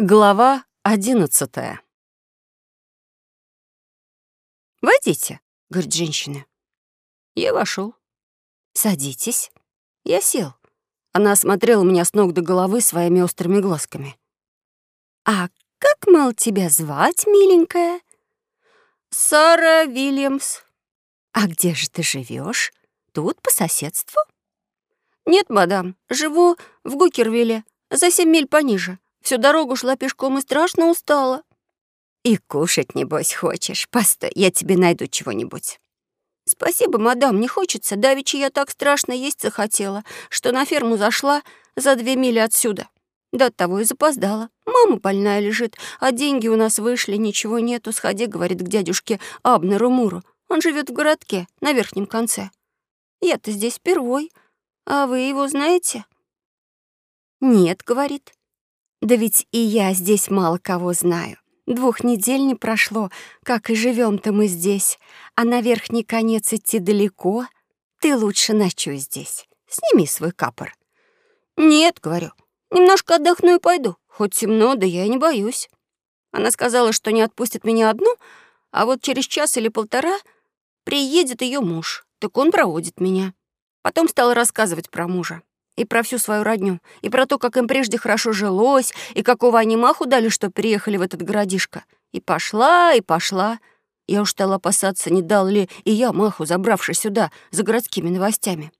Глава одиннадцатая. «Войдите», — говорит женщина. Я вошел. «Садитесь». Я сел. Она осмотрела меня с ног до головы своими острыми глазками. «А как, мол, тебя звать, миленькая?» «Сара Вильямс». «А где же ты живешь? Тут, по соседству?» «Нет, мадам, живу в Гукервилле, за семь миль пониже». Всю дорогу шла пешком и страшно устала. И кушать, небось, хочешь. Постой, я тебе найду чего-нибудь. Спасибо, мадам, не хочется. Давеча я так страшно есть захотела, что на ферму зашла за две мили отсюда. До того и запоздала. Мама больная лежит, а деньги у нас вышли, ничего нету. Сходи, говорит, к дядюшке Абнеру Муру. Он живет в городке, на верхнем конце. Я-то здесь впервой. А вы его знаете? Нет, говорит. Да ведь и я здесь мало кого знаю. Двух недель не прошло, как и живем то мы здесь, а на верхний конец идти далеко. Ты лучше ночуй здесь. Сними свой капор. Нет, говорю, немножко отдохну и пойду. Хоть темно, да я не боюсь. Она сказала, что не отпустит меня одну, а вот через час или полтора приедет ее муж, так он проводит меня. Потом стала рассказывать про мужа и про всю свою родню, и про то, как им прежде хорошо жилось, и какого они маху дали, что приехали в этот городишко. И пошла, и пошла. Я уж стала опасаться, не дал ли и я маху, забравшись сюда за городскими новостями.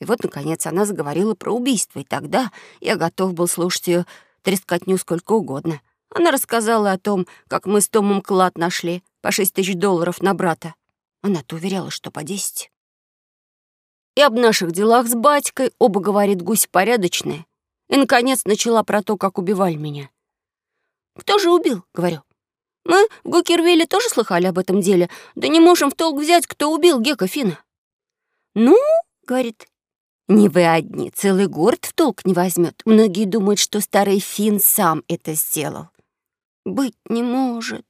И вот, наконец, она заговорила про убийство, и тогда я готов был слушать ее трескотню сколько угодно. Она рассказала о том, как мы с Томом клад нашли, по шесть тысяч долларов на брата. Она-то уверяла, что по десять. И об наших делах с батькой оба, говорит, гусь порядочные. И, наконец, начала про то, как убивали меня. «Кто же убил?» — говорю. «Мы в Гукервилле тоже слыхали об этом деле, да не можем в толк взять, кто убил Гека Фина». «Ну, — говорит, — не вы одни, целый город в толк не возьмет. Многие думают, что старый Фин сам это сделал». «Быть не может».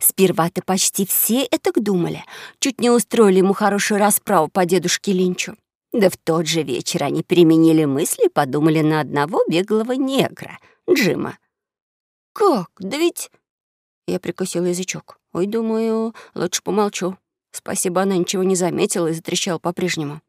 Сперва-то почти все это думали. Чуть не устроили ему хорошую расправу по дедушке Линчу. Да в тот же вечер они применили мысли и подумали на одного беглого негра, Джима. «Как? Да ведь...» Я прикусил язычок. «Ой, думаю, лучше помолчу». Спасибо, она ничего не заметила и затрещала по-прежнему.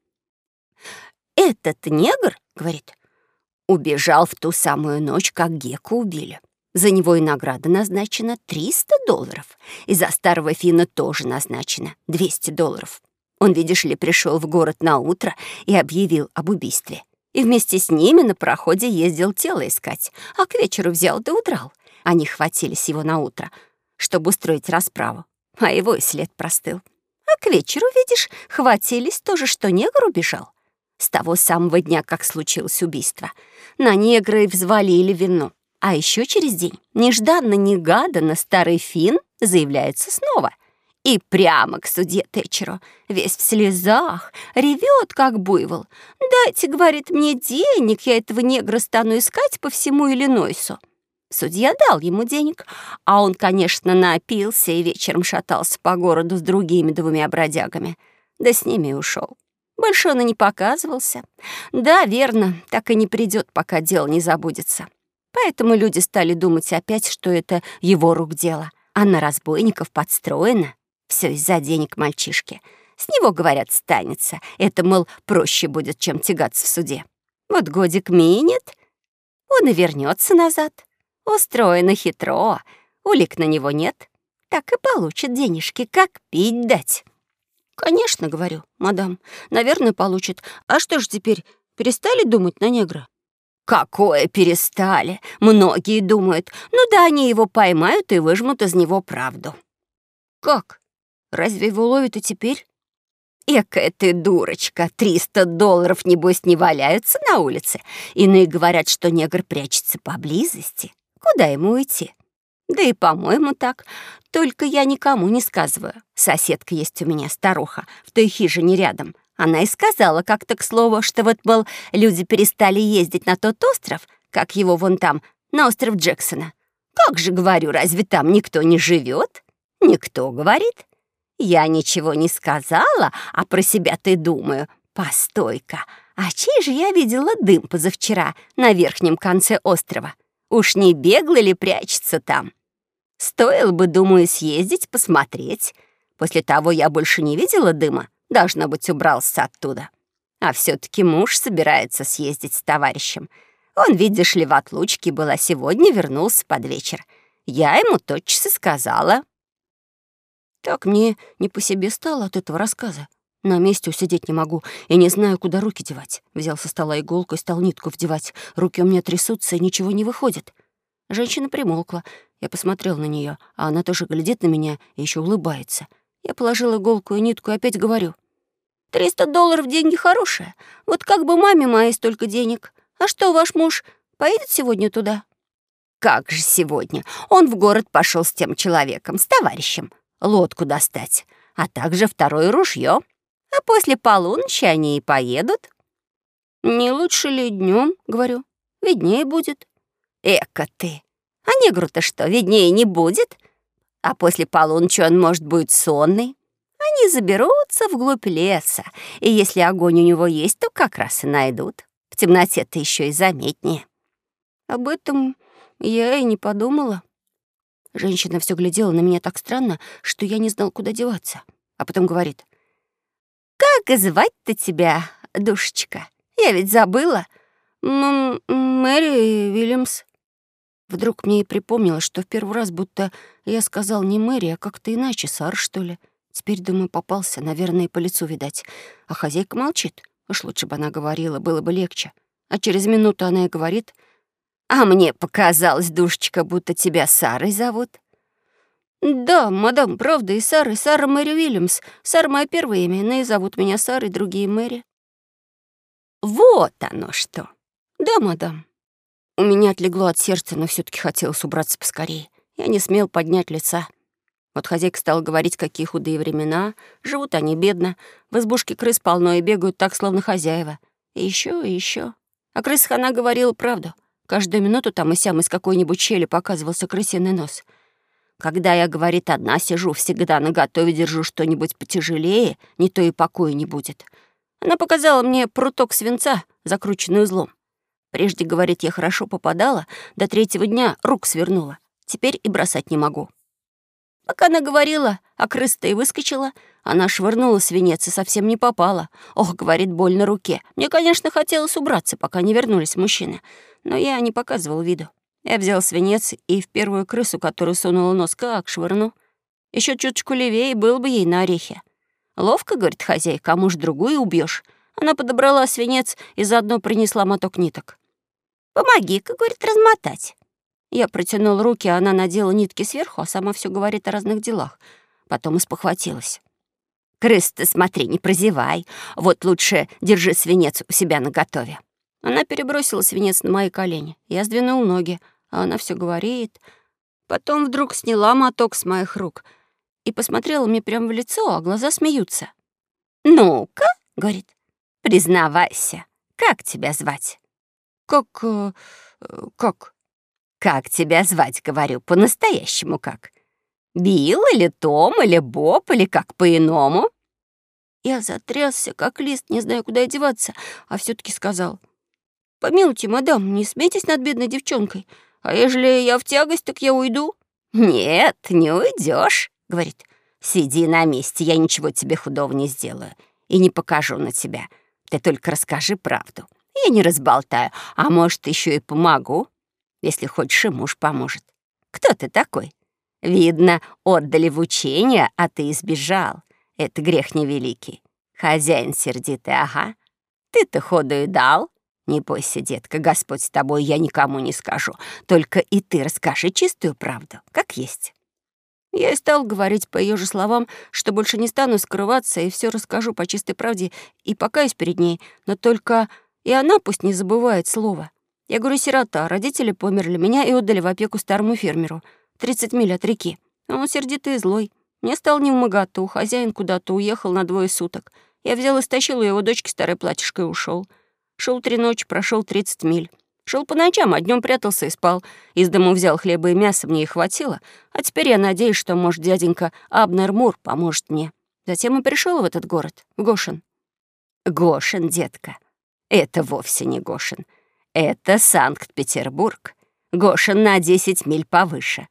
«Этот негр, — говорит, — убежал в ту самую ночь, как Геку убили. За него и награда назначена 300 долларов. И за старого Фина тоже назначено 200 долларов. Он, видишь ли, пришел в город на утро и объявил об убийстве. И вместе с ними на проходе ездил тело искать, а к вечеру взял да удрал. Они хватились его на утро, чтобы устроить расправу, а его и след простыл. А к вечеру, видишь, хватились тоже, что негр убежал. С того самого дня, как случилось убийство, на негра и взвалили вину. А еще через день, нежданно-негаданно, старый Фин заявляется снова. И прямо к суде Тэтчеру, весь в слезах, ревет, как буйвол. «Дайте, — говорит, — мне денег, я этого негра стану искать по всему Иллинойсу». Судья дал ему денег, а он, конечно, напился и вечером шатался по городу с другими двумя бродягами. Да с ними и ушел. Больше он и не показывался. Да, верно, так и не придет, пока дело не забудется. Поэтому люди стали думать опять, что это его рук дело. А на разбойников подстроено. Все из-за денег мальчишки. С него, говорят, станется. Это, мол, проще будет, чем тягаться в суде. Вот годик минет, он и вернется назад. Устроено хитро, улик на него нет. Так и получит денежки, как пить дать. «Конечно, — говорю, — мадам, наверное, получит. А что ж теперь, перестали думать на негра?» Какое перестали? Многие думают, ну да, они его поймают и выжмут из него правду. Как? Разве его ловят и теперь? Экая ты дурочка, триста долларов, небось, не валяются на улице. Иные говорят, что негр прячется поблизости. Куда ему уйти? Да и, по-моему, так. Только я никому не сказываю. Соседка есть у меня, старуха, в той хижине рядом. Она и сказала как-то к слову, что вот, мол, люди перестали ездить на тот остров, как его вон там, на остров Джексона. Как же, говорю, разве там никто не живет? Никто, говорит. Я ничего не сказала, а про себя ты думаю. Постой-ка, а чей же я видела дым позавчера на верхнем конце острова? Уж не бегло ли прячется там? Стоило бы, думаю, съездить, посмотреть. После того я больше не видела дыма. Должно быть, убрался оттуда. А все таки муж собирается съездить с товарищем. Он, видишь ли, в отлучке была сегодня, вернулся под вечер. Я ему тотчас и сказала. Так мне не по себе стало от этого рассказа. На месте усидеть не могу и не знаю, куда руки девать. Взял со стола иголку и стал нитку вдевать. Руки у меня трясутся, и ничего не выходит. Женщина примолкла. Я посмотрел на нее, а она тоже глядит на меня и еще улыбается. Я положил иголку и нитку и опять говорю. «Триста долларов деньги хорошие. Вот как бы маме моей столько денег. А что, ваш муж поедет сегодня туда?» «Как же сегодня? Он в город пошел с тем человеком, с товарищем. Лодку достать, а также второе ружье. А после полуночи они и поедут». «Не лучше ли днем, говорю. «Виднее будет». «Эка ты! А негру-то что, виднее не будет? А после полуночи он, может, будет сонный? Они заберутся вглубь леса, и если огонь у него есть, то как раз и найдут. В темноте-то еще и заметнее». «Об этом я и не подумала». Женщина все глядела на меня так странно, что я не знал, куда деваться. А потом говорит. «Как звать-то тебя, душечка? Я ведь забыла». М «Мэри Вильямс». Вдруг мне и припомнилось, что в первый раз будто я сказал не Мэри, а как-то иначе, Сар, что ли. Теперь, думаю, попался, наверное, и по лицу видать. А хозяйка молчит. Уж лучше бы она говорила, было бы легче. А через минуту она и говорит, «А мне показалось, душечка, будто тебя Сарой зовут». «Да, мадам, правда, и Сара, и Сара Мэри Уильямс. Сара — мое первое имя, но и зовут меня Сарой, другие Мэри». «Вот оно что!» «Да, мадам». У меня отлегло от сердца, но все таки хотелось убраться поскорее. Я не смел поднять лица. Вот хозяйка стала говорить, какие худые времена. Живут они бедно. В избушке крыс полно и бегают так, словно хозяева. И еще, и еще. О крысах она говорила правду. Каждую минуту там и сям из какой-нибудь щели показывался крысиный нос. Когда я, говорит, одна сижу, всегда наготове держу что-нибудь потяжелее, не то и покоя не будет. Она показала мне пруток свинца, закрученный узлом. Прежде, говорит, я хорошо попадала, до третьего дня рук свернула. Теперь и бросать не могу. Пока она говорила, а крыса-то и выскочила, она швырнула свинец и совсем не попала. Ох, говорит, боль на руке. Мне, конечно, хотелось убраться, пока не вернулись мужчины, но я не показывал виду. Я взял свинец и в первую крысу, которую сунула нос, как швырну. Еще чуточку левее был бы ей на орехе. Ловко, говорит хозяйка, а может, другую убьешь. Она подобрала свинец и заодно принесла моток ниток. «Помоги-ка, — говорит, — размотать». Я протянул руки, а она надела нитки сверху, а сама все говорит о разных делах. Потом испохватилась. «Крыс ты смотри, не прозевай. Вот лучше держи свинец у себя наготове». Она перебросила свинец на мои колени. Я сдвинул ноги, а она все говорит. Потом вдруг сняла моток с моих рук и посмотрела мне прямо в лицо, а глаза смеются. «Ну-ка», — говорит, — «признавайся, как тебя звать?» «Как... Э, как?» «Как тебя звать, говорю, по-настоящему как? Билл или Том или Боб или как по-иному?» Я затрясся, как лист, не знаю, куда одеваться, а все таки сказал. «Помилуйте, мадам, не смейтесь над бедной девчонкой. А ежели я в тягость, так я уйду». «Нет, не уйдешь, говорит. «Сиди на месте, я ничего тебе худого не сделаю и не покажу на тебя. Ты только расскажи правду. Я не разболтаю, а может, еще и помогу. Если хочешь, и муж поможет. Кто ты такой? Видно, отдали в учение, а ты избежал. Это грех невеликий. Хозяин сердитый, ага. Ты-то ходу и дал. Не бойся, детка, Господь с тобой, я никому не скажу. Только и ты расскажи чистую правду, как есть. Я и стал говорить по ее же словам, что больше не стану скрываться и все расскажу по чистой правде и покаюсь перед ней, но только и она пусть не забывает слова. Я говорю, сирота, родители померли, меня и отдали в опеку старому фермеру, 30 миль от реки. А он сердитый и злой. Мне стал не невмогато, хозяин куда-то уехал на двое суток. Я взял и стащил у его дочки старое платьишко и ушел. Шел три ночи, прошел 30 миль. Шел по ночам, а днем прятался и спал. Из дому взял хлеба и мясо, мне и хватило. А теперь я надеюсь, что, может, дяденька Абнер Мур поможет мне. Затем и пришел в этот город, в Гошин. Гошин, детка. Это вовсе не Гошин. Это Санкт-Петербург. Гошин на 10 миль повыше.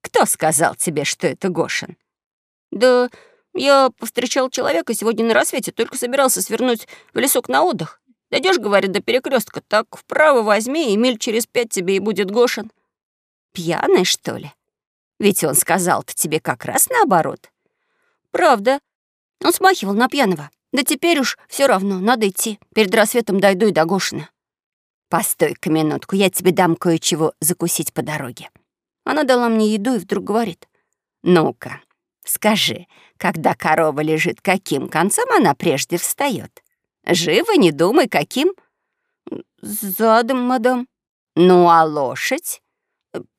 Кто сказал тебе, что это Гошин? Да я повстречал человека сегодня на рассвете, только собирался свернуть в лесок на отдых. Дойдешь, говорит, до перекрестка, так вправо возьми, и миль через пять тебе и будет Гошин. Пьяный, что ли? Ведь он сказал-то тебе как раз наоборот. Правда. Он смахивал на пьяного. Да теперь уж все равно, надо идти. Перед рассветом дойду и до Гошина. Постой-ка минутку, я тебе дам кое-чего закусить по дороге. Она дала мне еду и вдруг говорит. Ну-ка, скажи, когда корова лежит, каким концом она прежде встает? Живо не думай, каким? Задом, мадам. Ну, а лошадь?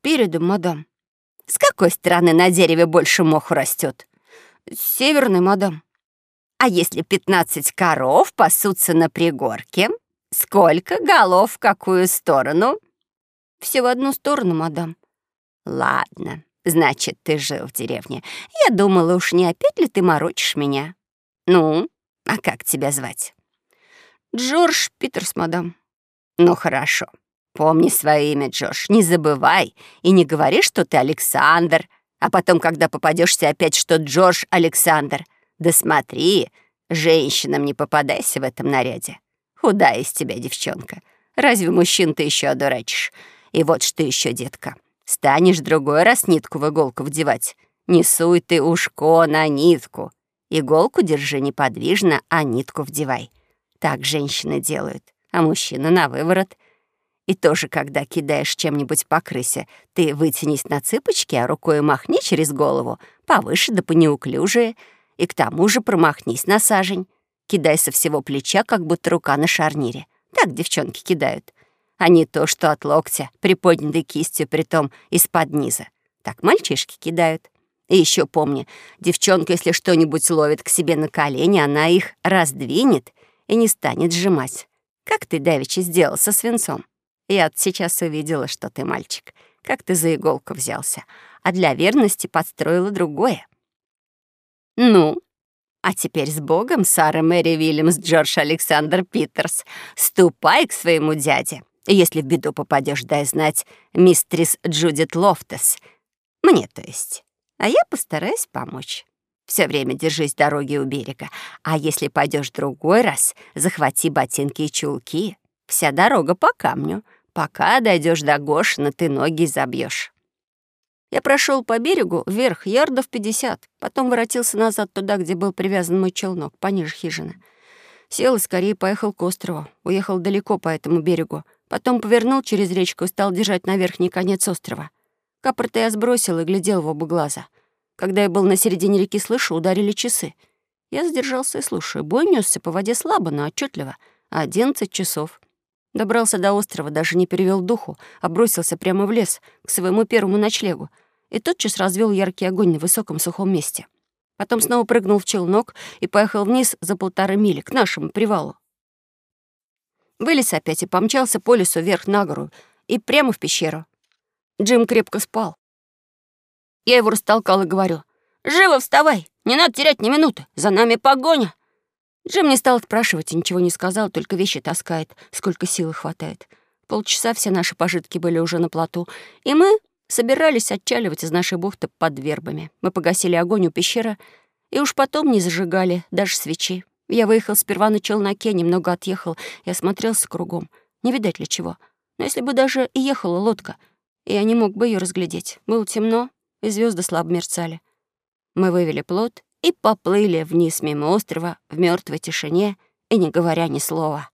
Передом, мадам. С какой стороны на дереве больше моху растет? Северный, мадам. А если пятнадцать коров пасутся на пригорке? Сколько голов в какую сторону? Все в одну сторону, мадам. Ладно, значит, ты жил в деревне. Я думала, уж не опять ли ты морочишь меня? Ну, а как тебя звать? Джордж Питерс, мадам. Ну, хорошо. Помни свое имя, Джордж, не забывай. И не говори, что ты Александр, а потом, когда попадешься опять, что Джордж Александр. Да смотри, женщинам не попадайся в этом наряде. Худая из тебя девчонка. Разве мужчин ты еще одурачишь? И вот что еще, детка. Станешь другой раз нитку в иголку вдевать. Не ты ушко на нитку. Иголку держи неподвижно, а нитку вдевай. Так женщины делают, а мужчина на выворот. И тоже, когда кидаешь чем-нибудь по крысе, ты вытянись на цыпочки, а рукой махни через голову, повыше да понеуклюжее, и к тому же промахнись на сажень. Кидай со всего плеча, как будто рука на шарнире. Так девчонки кидают. А не то, что от локтя, приподнятой кистью, притом из-под низа. Так мальчишки кидают. И еще помни, девчонка, если что-нибудь ловит к себе на колени, она их раздвинет и не станет сжимать. Как ты, давеча, сделал со свинцом? Я сейчас увидела, что ты мальчик. Как ты за иголку взялся. А для верности подстроила другое. Ну, а теперь с Богом, Сара Мэри Вильямс, Джордж Александр Питерс. Ступай к своему дяде. Если в беду попадешь, дай знать мистрис Джудит Лофтес. Мне, то есть. А я постараюсь помочь. Все время держись дороги у берега. А если пойдешь другой раз, захвати ботинки и чулки. Вся дорога по камню. Пока дойдешь до Гошина, ты ноги забьешь. Я прошел по берегу вверх ярдов 50, потом воротился назад туда, где был привязан мой челнок, пониже хижины. Сел и скорее поехал к острову. Уехал далеко по этому берегу. Потом повернул через речку и стал держать на верхний конец острова. Капорта я сбросил и глядел в оба глаза. Когда я был на середине реки, слышу, ударили часы. Я задержался и слушаю. Бой несся по воде слабо, но отчетливо. Одиннадцать часов. Добрался до острова, даже не перевел духу, а бросился прямо в лес, к своему первому ночлегу — и тотчас развел яркий огонь на высоком сухом месте. Потом снова прыгнул в челнок и поехал вниз за полторы мили, к нашему привалу. Вылез опять и помчался по лесу вверх на гору и прямо в пещеру. Джим крепко спал. Я его растолкал и говорю, «Живо вставай! Не надо терять ни минуты! За нами погоня!» Джим не стал спрашивать и ничего не сказал, только вещи таскает, сколько силы хватает. Полчаса все наши пожитки были уже на плоту, и мы Собирались отчаливать из нашей бухты под вербами. Мы погасили огонь у пещеры и уж потом не зажигали даже свечи. Я выехал сперва на челноке, немного отъехал и осмотрелся кругом. Не видать ли чего. Но если бы даже и ехала лодка, я не мог бы ее разглядеть. Было темно, и звезды слабо мерцали. Мы вывели плот и поплыли вниз мимо острова в мертвой тишине и не говоря ни слова.